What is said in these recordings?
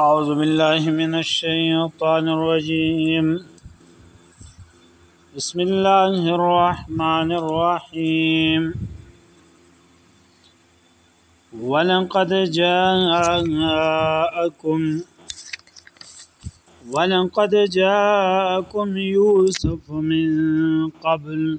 أعوذ بالله من الشيطان الرجيم بسم الله الرحمن الرحيم ولقد جاءكم ولقد جاءكم يوسف من قبل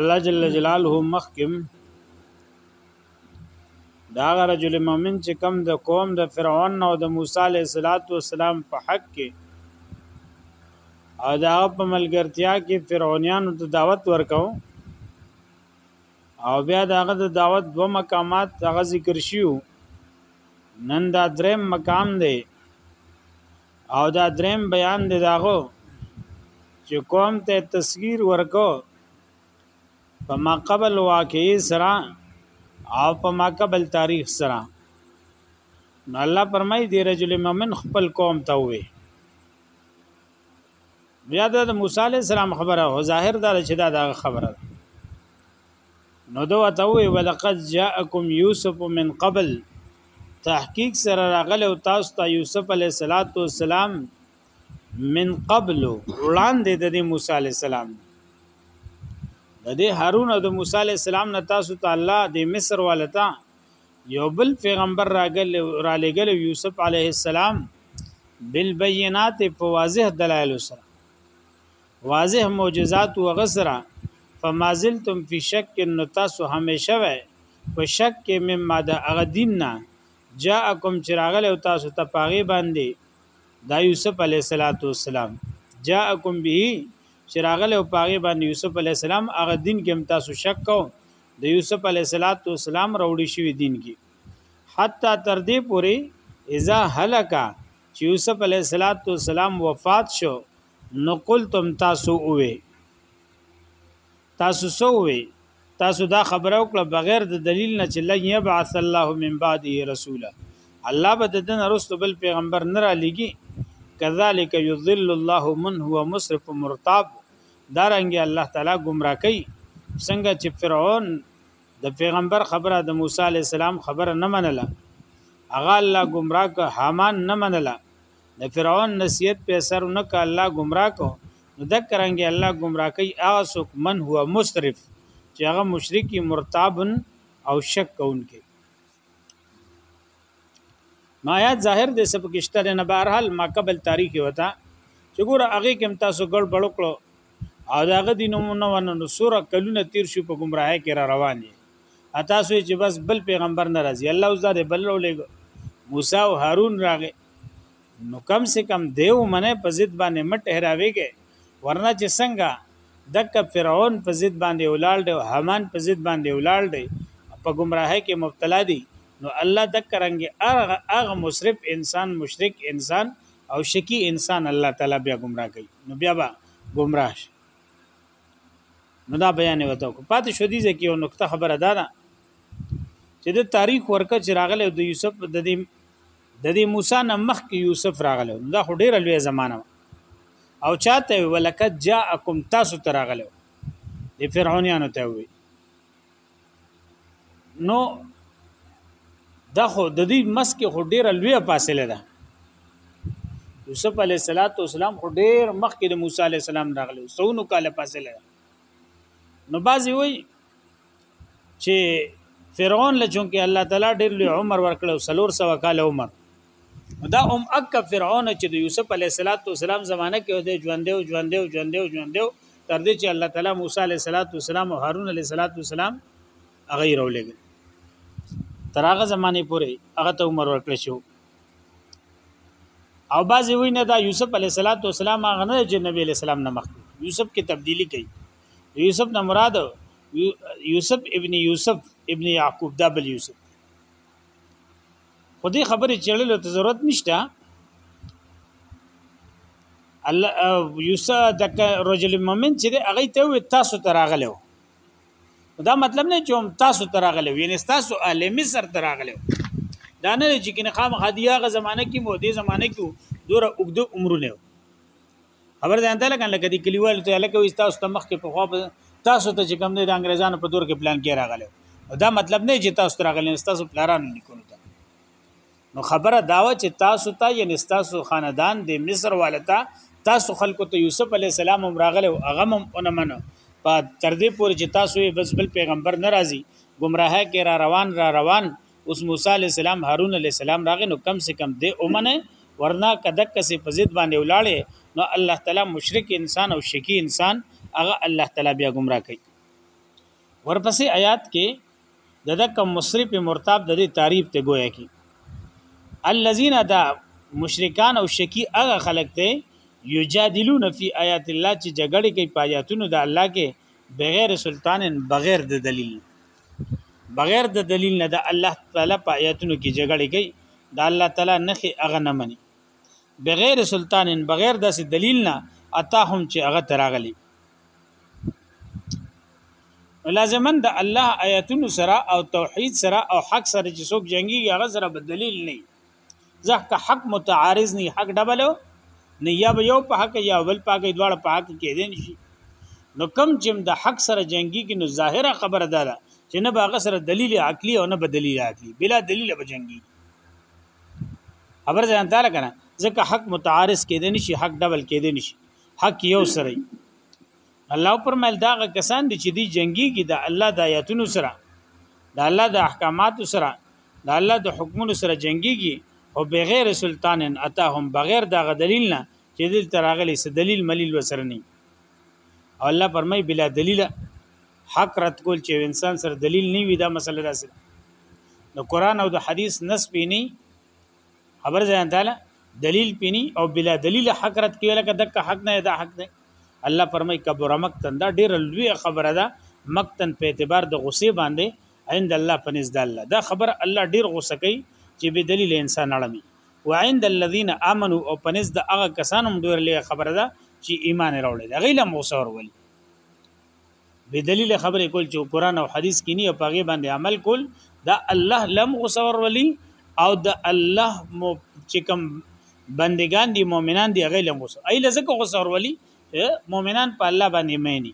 الله جل جلاله مخکم دا غره رجل مؤمن چې کم د قوم د فرعون او د موسی علیه السلام په حق کې او دا په ملګرتیا کې فرعونانو ته دعوت ورکاو او بیا داغه د دعوت دو مقامات دغه ذکر شیو نن دا دریم مقام دی او دا دریم بیان دی داغو چې قوم ته تصویر ورکو په ماقبل واقعي سره او په ماقبل تاریخ سره نو الله پرمای دی رجل مؤمن خپل قوم ته وي بیا د موسی علی السلام خبره هو ظاهر دا چې دا د خبره نو دو ته وی ولقد جاءکم یوسف من قبل تحقیق سره راغله او تاسو ته یوسف علی صلوات و سلام من قبل وړاندې د موسی علی السلام د دې هارون او د موسی علی السلام نه تاسو ته الله د مصر والتا یو بل پیغمبر راغل را لګل یوسف علیه السلام بالبينات په واضح دلایل سره واضح معجزات و غسرا فما زلتم فی شک نو تاسو همیشه وای په شک کې مما د هغه دین نه جاءکم چراغل او تاسو ته پاغي باندې دا یوسف علی السلام جاءکم به چراغل او پاغي باندې یوسف علی السلام هغه دین کې هم تاسو شک کو د یوسف علی السلام راوړی شوی دین کې حتی تر دې پوري اذا هلکا چې یوسف علی السلام وفات شو نو قلتم تاسو اوه تاسو سووي تاسو دا خبره وکړه بغیر د دلیل نه چې لن یبعث الله من بعده رسولا الله به د دن رسول بل پیغمبر نه را لګي کذالک یذل الله من هو مسرف مرتاب دارنګ الله تعالی گمراه کوي څنګه چې فرعون د پیغمبر خبره د موسی علی السلام خبره نه منله هغه الله گمراه که حامان نه منله د فرعون نصیحت په اثر نه ک الله گمراه کو نو ذکرانګي الله گمراه کوي اسوک من هو مسرف چې هغه مشرکی مرتابن او شک کوونکی نو آیات ظاهر د سب کشته نه بهرحال ما قبل تاریخ وتا چې ګور هغه کوم تاسو ګړ بړ کړو او داغه دینونه ونه نو سوره کلونه تیر شو په گمراهی کې را روان دي تاسو چې بس بل پیغمبر ناراضي الله اوس دا بل ولې موسی او هارون راغی نو کم سه کم دیو منه په ضد باندې مټ هراویږي ورنه چې څنګه دک فرعون په ضد باندې ولال دی حمان په ضد باندې ولال دی په گمراهۍ کې مبتلا دي نو الله دک رنګ ارغ اغ مصرف انسان مشرک انسان او شکی انسان الله تعالی بیا گمراه کوي نو بیا به گمراه شي نو دا بیان وته کو پاتې شو دي ځکه یو نقطه خبره ده دا چې د تاریخ ورکه چې راغله د یوسف د دې د دې موسی نه مخکې یوسف راغله دا خو ډیره لوی زمانہ او چاته ولکد جاءکم تاسو تراغله د فرعونانو ته وي نو دا خو د دې مسک خو ډیره لوی فاصله ده یوسف علی صلوات و سلام خو ډیر مخکې د موسی علی السلام راغلی سونو کاله فاصله ده نو بازی وای چې فرعون لچون کې الله تعالی ډیر لوی عمر ورکړو سلور سو کال عمر دا ام اک فرعون چې د یوسف علی صلوات و سلام زمانه کې د ژوندې او ژوندې او ژوندې او ژوندې تر دې چې الله تعالی موسی علیه السلام او هارون علیه السلام هغه یې راولېږل تر هغه زمانه پورې هغه ته عمر ورکړ شو او بعضې وی نه دا یوسف علیه السلام هغه نه چې نبی علیه السلام نه مخکې یوسف کې تبدیلی کوي یوسف نه مراد یوسف ابن یوسف ابن یعقوب دا بل یوسف خو دې خبرې چړلو ته ضرورت نشته الله یوسا د رجل مؤمن چې هغه ته وي تاسو تراغلو دا مطلب نه چې تاسو تراغلو یعنی تاسو اهل مصر تراغلو دا نه چې کنه خام خدیاغه زمانہ کې مو دې زمانہ کې دوره وګدو عمرونه خبر ځان ته لکه لکه دي کلیوال ته لکه وي تاسو ته مخ کې په خو تاسو ته چې کوم نه د انګريزانو په دور کې پلان کې راغله دا مطلب نه چې تاسو ته راغله تاسو پلارانو لیکونو ته نو خبره داوه چې تاسو ته یعنی تاسو خاندان د مصر والتا تاسو خلکو ته یوسف علی السلام هم راغله او هغه هم اونمنه په تر دې پورې چې تاسو یې بس بل پیغمبر ناراضي گمراه کې را روان را روان اوس موسی علی السلام هارون علی السلام راغی نو کم سه کم دی اومنه ورنا کدک کسې په ضد باندې ولاړې نو الله تعالی مشرک انسان او شکی انسان هغه الله تعالی بیا گمراه کوي ورپسې آیات کې د دک مصرف مرتاب د دې تعریف ته گویا کی الذين دا مشرکان او شکی هغه خلق ته یجادلون فی آیات الله چې جګړه کوي په آیاتونو د الله کې بغیر سلطان بغیر د دلیل بغیر د دلیل نه د الله تعالی په آیاتونو کې جګړه کوي د الله تعالی نخي هغه نه مني بغیر سلطان بغیر د دلیل نه اتا هم چې هغه تراغلي لازمن د الله آیاتونو سره او توحید سره او حق سره چې څوک جنگي هغه سره بدلیل نه ځکه حق متعارض نه حق ډبل نه یا یو په حق یا بل پاګه دواړه په حق کې دین شي نو کم چې د حق سره جنگي کې نو ظاهره خبره ده چې نه باغ سره دلیل عقلی او نه به دلیل عقلی بلا دلیل به جنگي خبر ځان تعالی کنه ځکه حق متعارض کې دین شي حق ډبل کې دین شي حق یو سره الله پرمل دا کسان دي چې دی جنگي کې د الله د آیاتونو سره د الله د احکاماتو سره د الله د حکمونو سره جنگي کې او بغیر سلطان اتاهم بغیر دا دلیل نه چې دل تراغلی س دلیل ملیل وسره نه او الله پرمای بلا دلیل حق رات کول چې انسان سره دلیل نه وي دا مسله ده د قران او د حدیث نس پینی خبر ځان تعالی دلیل پینی او بلا دلیل حق رد کیو لکه دک حق نه دا حق نه الله فرمای کبر مقتن دا ډیر لوی خبره ده مقتن په اعتبار د غصه باندې عند الله پنځ د الله دا خبر الله ډیر غصه کوي چې به دلیل انسان اړمي وعند الذين امنوا او پنځ د هغه کسانو ډیر لوی خبره ده چې ایمان راوړل غیله موثر ول به دلیل خبرې کول چې قران او حدیث کې نه په غي باندې عمل کول دا الله لم غسور ولي او د الله مو چې کوم بندگان دي مؤمنان دي غي لم غسور ایله زکه غسور ولي مؤمنان په الله باندې مېني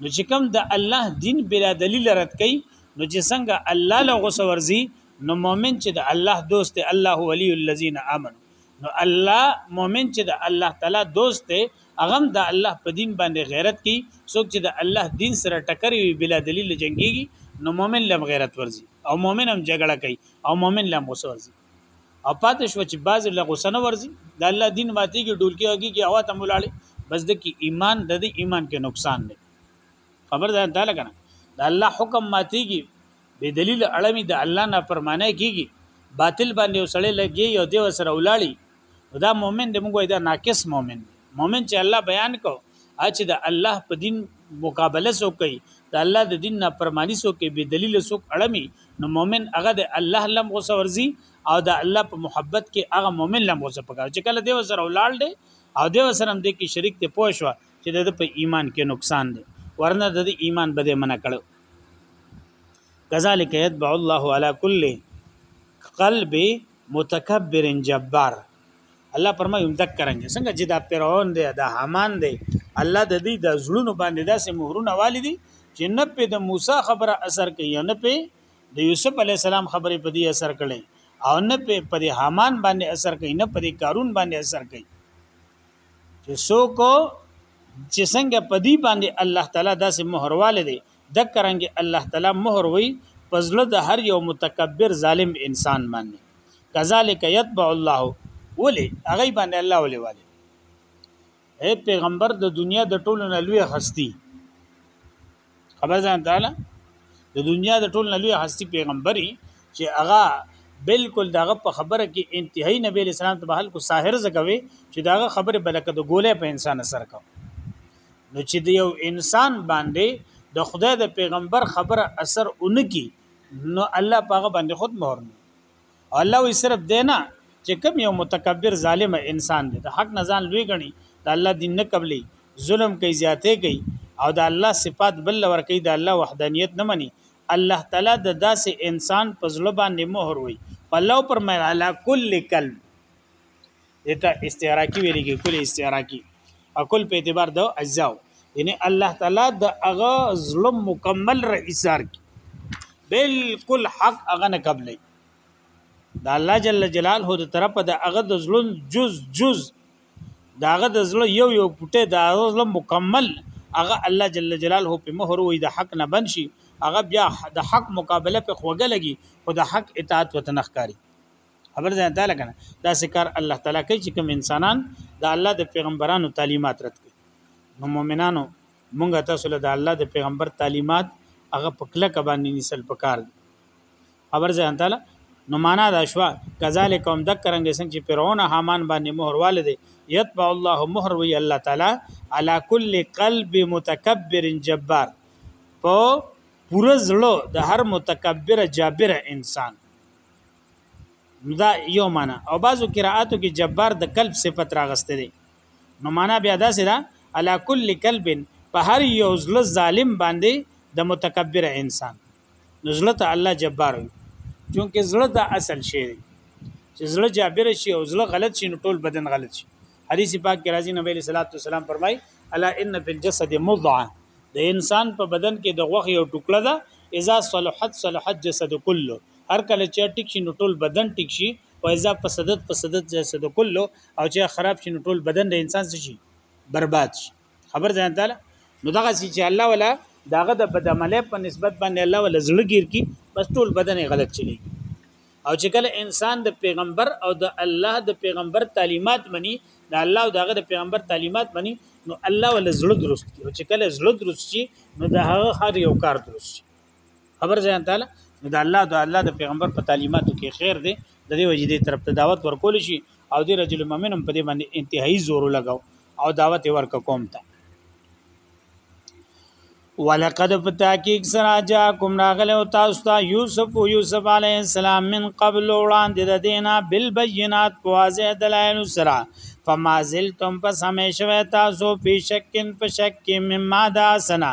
نو چې کوم د الله دین بلا دلیل رد کوي نو چې څنګه الله له غوسه ورزي نو مؤمن چې د الله دوست دی الله ولی الذین آمنو نو الله مؤمن چې د الله تعالی دوست دی هغه هم د الله په دین باندې غیرت کوي څوک چې د الله دین سره ټکر وي بلا دلیل جنگيږي نو مؤمن لم غیرت ورزي او مؤمن هم جګړه کوي او مؤمن لم غوسه ورزي او پاتې شو چې بعض له غوسه نه ورزي د الله دین ماتيږي ډولکی هغه هوا ته ملاړي بس د کی ایمان د دې ایمان کې نقصان دی خبر ده تعالی کنه د الله حکم ماتيږي به دلیل اړمي د الله نه پرمانه کیږي باطل باندې وسړې لګي او دی وسره ولاړي دا مؤمن دی موږ دا ناقص مؤمن دی مؤمن چې الله بیان کو چې د الله په دین مقابله سو کوي د الله د دین نه پرمانی سو کوي به دلیل سو اړمي نو مؤمن هغه د الله لم غوسه ورزي او د الله په محبت کې هغه مؤمن لم غوسه پکار چې کله دی وسره ولاړ دی او دی وسره هم دی کې شریک ته پوه شو چې د په ایمان کې نقصان دی ورنه د ایمان بده منع کړو کذالک یتبع الله علی کل قلب متکبر جبار الله فرمایي هم دک کرنګ څنګه چې دا فرعون دی دا حامان دی الله د دې د زړونو باندې داسې مهرونه والي دي چې نه په د موسی خبره اثر کوي نه په د یوسف علی السلام خبره په دې اثر کړي او نه په پر حامان باندې اثر کوي نه پر کارون باندې اثر کوي چې څوک چې څنګه په دې باندې الله تعالی داسې مهرواله دي د کرنګ الله تعالی مهر وی پزله د هر یو متکبر ظالم انسان باندې کذالک یتبع الله ولی هغه باندې الله ولی ولی اے پیغمبر د دنیا د ټولو نه لوی هستی خبر ځان تعالی د دنیا د ټولو نه لوی هستی پیغمبري چې هغه بالکل دغه په خبره کې انتهایی نبی اسلام ته بهل کو ساحر زګوي چې دغه خبره بلکې د ګولې په انسان اثر کوي نو چې د یو انسان باندې د خدای د پیغمبر خبره اثر اونکی نو الله پاغه باندې خود مهر نه الله وی صرف دینا چې کوم یو متکبر ظالم انسان دی د حق نه ځان لوی غني د الله دین نه قبلي ظلم کوي زیاته کوي او د الله صفات بل ور کوي د الله وحدانیت نه مني الله تعالی د داسې انسان په ځل باندې مهر وي الله پر مې علا کل کلب دته استعراقی ویل کی کل استعراقی اکل په اعتبار د اجزاء یعنی الله تعالی د هغه ظلم مکمل را ایثار کی بالکل حق هغه نه قبلې د الله جل جلاله د طرفه د هغه د ظلم جز جز داغه د ظلم یو یو پټه د ظلم مکمل هغه الله جل جلاله په مهر وې د حق نه بنشي هغه بیا د حق مقابله په خوګه لګي او د حق اطاعت وتنخکاری خبر ځان تعالی کنه دا سکار الله تعالی کوي چې کوم انسانان د الله د پیغمبرانو تعلیمات رد کړي نو مؤمنانو مونږ تاسو له د الله د پیغمبر تعلیمات هغه په کله کبانې نسل پکار دي خبر ځان تعالی نو معنا دا شو کذالک هم ذکرنګ څنګه چې فرعون حامان باندې مهر والده یتبع الله مهر وی الله تعالی علی کل قلب متکبر جبار په پوره زړه د هر متکبر جابر انسان دا یو معنا او بعضو قراتو کې جبار د قلب صفت راغسته دي نو معنا بیا دا سره علا کل قلب په هر یو زل ظالم باندې د متکبر انسان نو زړه ته الله جبار وي چونکه زړه دا اصل شی دی چې زړه جابر شي او زړه غلط شي نو ټول بدن غلط شي حدیث پاک کې راځي نبی صلی الله علیه وسلم فرمای الا ان فی الجسد مضعه د انسان په بدن کې د غوخ یو ټوکړه ده اذا صلحت صلحت جسد كله هر کله چې ټیک شي نو ټول بدن ټیک شي او اذا فسدت فسدت جسد كله او چې خراب شي نو ټول بدن د انسان شي برباد شي خبر ځان تعالی نو دغه چې الله ولا داغه د بدعمله په نسبت باندې الله ولا زړګیر کی بس ټول بدن غلط چلی او چې کله انسان د پیغمبر او د الله د پیغمبر تعلیمات مني د الله او دغه د پیغمبر تعلیمات مني نو الله ول زړه درست کی او چې کله زړه درست شي نو د هغه هر یو کار درست شي خبر ځان تعالی نو د الله د الله د پیغمبر په تعلیماتو کې خیر دی د دې وجې دې طرف ته دعوت ورکول شي او دې رجل مؤمن هم په دې باندې انتهایی زور لګاو او دعوت ورک کوم ته ولقد فتاکیک سرا جاکم راغله او تاسو ته یوسف او یوسف علی السلام من قبل وړاندې د دینه بالبینات واضح دلایل سرا فما زلتم پس همیشه تاسو په شکین په شک مما دا سنا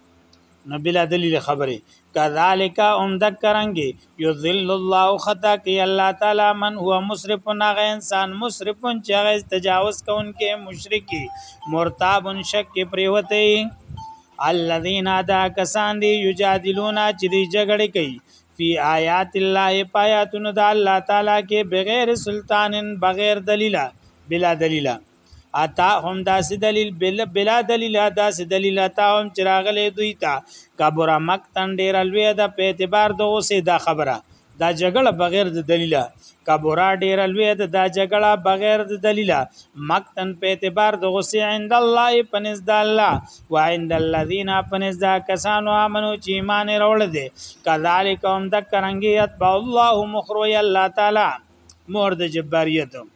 نو بلا دلیل خبره کذالک هم ذکرنګي یذل الله خطا کی الله تعالی من هو مسرف نغه انسان مسرف چې هغه تجاوز کوونکې مشرکی مرتاب شک کې پریوته الذين ادا کسان دی یجادلون چې دی جګړه کوي فی آیات الله پایاتون د الله تعالی کې بغیر سلطان بغیر دلیل بلا دلیل اتا هم داسې دلیل بل بلا دلیل داسې دلیل اتا هم چراغله دوی ته کبر مکتن ډیر لوی ده په اعتبار د اوسه دا خبره دا جګړه بغیر د دلیله کبورا ډیر لوی ده دا جګړه بغیر د دلیله مکتن په اعتبار د غصه عند الله پنس د الله و عند الذين پنس دا کسانو امنو چې ایمان وروړ دي کذالک هم د کرنګیت با الله مخروی الله تعالی مور د جباریتم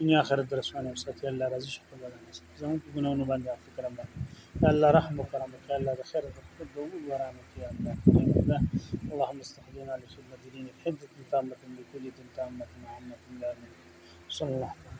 دنیا آخرت درسونه وساتي الله راضي شي خپل ځان زموږ په ګناونو باندې عفو کرم باندې يا الله رحم وکرم يا الله د خیر د خپل دوه وران کې الله کریم الله اللهم استخدمنا لخدمت دين بحفظ تامة لكل دين تامة عامة لا من صلى الله عليه